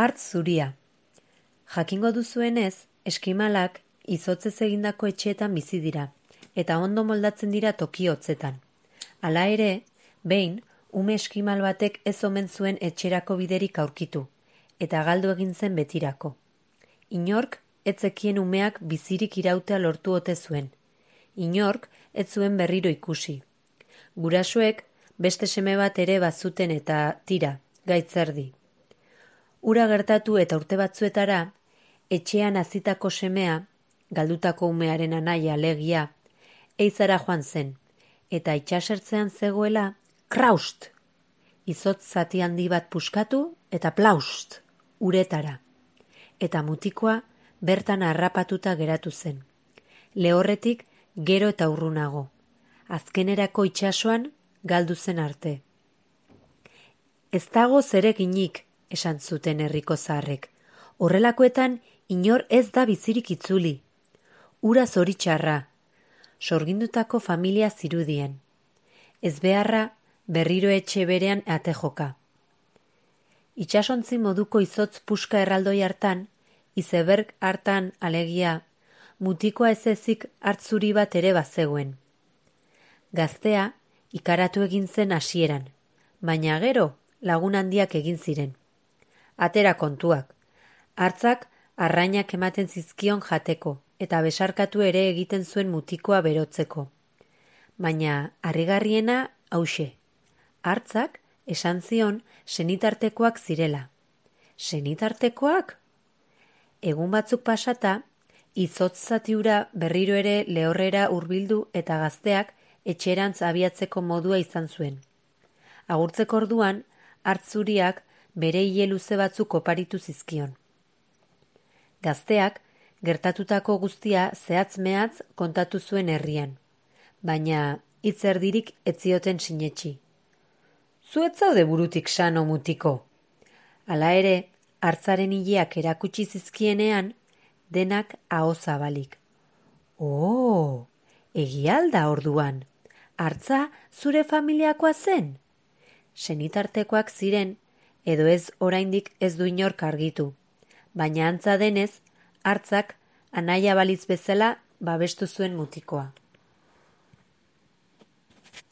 Artz zuria. Jakingo duzuenez, eskimalak izotzez egindako etxeetan bizi dira, eta ondo moldatzen dira toki hotzetan. Hala ere, behin, ume eskimal batek ez omen zuen etxerako biderik aurkitu, eta galdu egin zen betirako. Inork, etzekien umeak bizirik irautea lortu ote zuen. Inork, ez zuen berriro ikusi. Gurasuek, beste seme bat ere bazuten eta tira, gaitzerdi. Ura gertatu eta urte batzuetara, etxean azitako semea, galdutako umearen anaia legia, eizara joan zen, eta itxasertzean zegoela, kraust! Izotz zati handi bat puskatu eta plaust! Uretara. Eta mutikoa bertan harrapatuta geratu zen. Lehorretik gero eta urrunago. Azkenerako itsasoan galdu zen arte. Ez dago zereginik, esan zuten herriko zaharrek. Horrelakoetan inor ez da bizirik itzuli. Ura zoritxarra. Sorgindutako familia zirudien. Ez beharra berriro etxe berean ate joka. Itxasontzi moduko izotz puska erraldoi hartan, izeberg hartan alegia, mutikoa ez ezik hartzuri bat ere bazegoen. Gaztea, ikaratu egin zen hasieran, baina gero lagun handiak egin ziren. Atera kontuak, hartzak arrainak ematen zizkion jateko, eta besarkatu ere egiten zuen mutikoa berotzeko. Baina harrigarriena hause. Hartzak esan zion senitartekoak zirela. Senitartekoak? Egun batzuk pasata, Izotzatiura berriro ere lehorrera hurbildu eta gazteak etxerantz abiatzeko modua izan zuen. Agurtzeko orduan, hartzuriak bere hile luze batzuk oparitu zizkion. Gazteak, gertatutako guztia zehatz mehatz kontatu zuen herrian, baina hitzerdirik etzioten sinetxi. Zuetzaude burutik sano mutiko. Hala ere, hartzaren hileak erakutsi zizkienean, denak aho zabalik. Oh, egialda orduan, hartza zure familiakoa zen? Senitartekoak ziren, edo ez oraindik ez du inork argitu. Baina antza denez, hartzak anaia baliz bezala babestu zuen mutikoa.